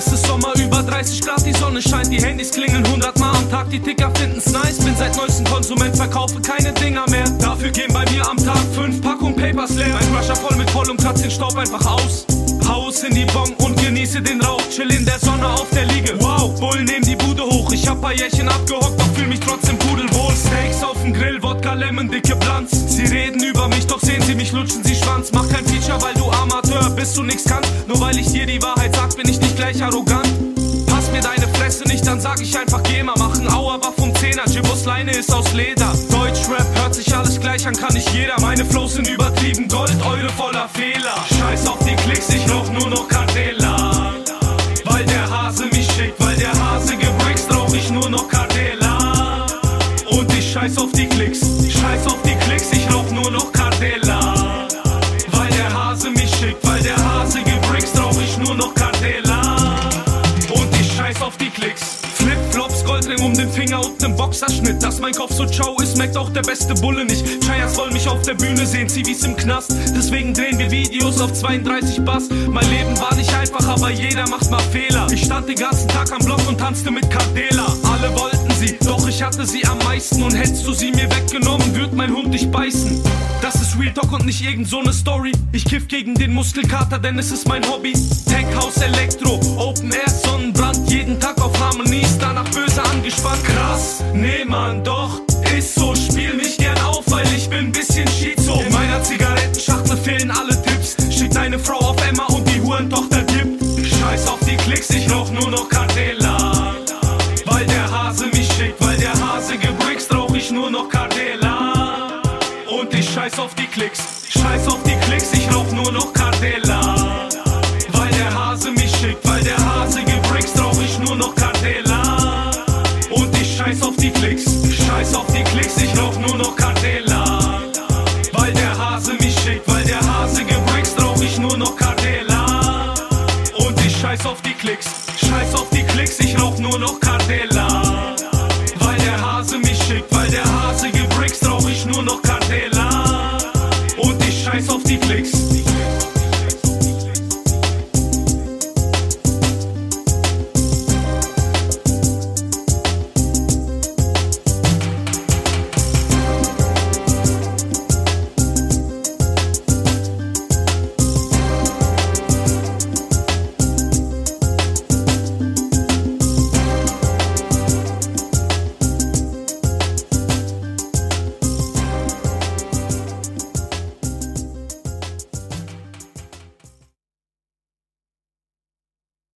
Es ist Sommer, über 30 Grad, die Sonne scheint, die Handys klingeln 100 Mal am Tag, die Ticker finden's nice, bin seit neuestem Konsument, verkaufe keine Dinger mehr. Dafür gehen bei mir am Tag 5 Packungen Papers leer. Mein Crusher voll mit voll und kratzt den Staub einfach aus. Haus in die Bon und genieße den Rauch, chill in der Sonne auf der Liege. Wow, Bullen nehmen die Bude hoch, ich hab paar Jährchen abgehockt, doch fühl mich sehen sie Schwanz. Mach kein Feature, weil du Amateur bist, du nix kannst. Nur weil ich dir die Wahrheit sag, bin ich nicht gleich arrogant. Pass mir deine Fresse nicht, dann sag ich einfach geh mal machen. Aua war vom Zehner, Jibbos Leine ist aus Leder. Deutschrap hört sich alles gleich an, kann nicht jeder. Meine Flows sind übertrieben, Gold, Eure voller Fehler. Scheiß auf die Klicks, ich rauch nur noch Cardella. Weil der Hase mich schickt, weil der Hase gebrickst, rauch ich nur noch Cardella. Boxerschnitt. Dass mein Kopf so ciao ist, merkt auch der beste Bulle nicht. Chayas wollen mich auf der Bühne sehen, Zivis im Knast. Deswegen drehen wir Videos auf 32 Bass. Mein Leben war nicht einfach, aber jeder macht mal Fehler. Ich stand den ganzen Tag am Block und tanzte mit Cardela. Alle wollten sie, doch ich hatte sie am meisten. Und hättest du sie mir weggenommen, würd mein Hund dich beißen. Das ist Real Talk und nicht irgend so ne Story. Ich kiff gegen den Muskelkater, denn es ist mein Hobby. Tech House Elektro, Open Air Sonnenbrand. Klicks, ich rauch nur noch Cartella. Weil der Hase mich schickt, weil der Hase gebrickst, rauch ich nur noch Cartella. Und ich scheiß auf die Klicks, scheiß auf die Klicks, ich rauch nur noch Cartella. Klicks.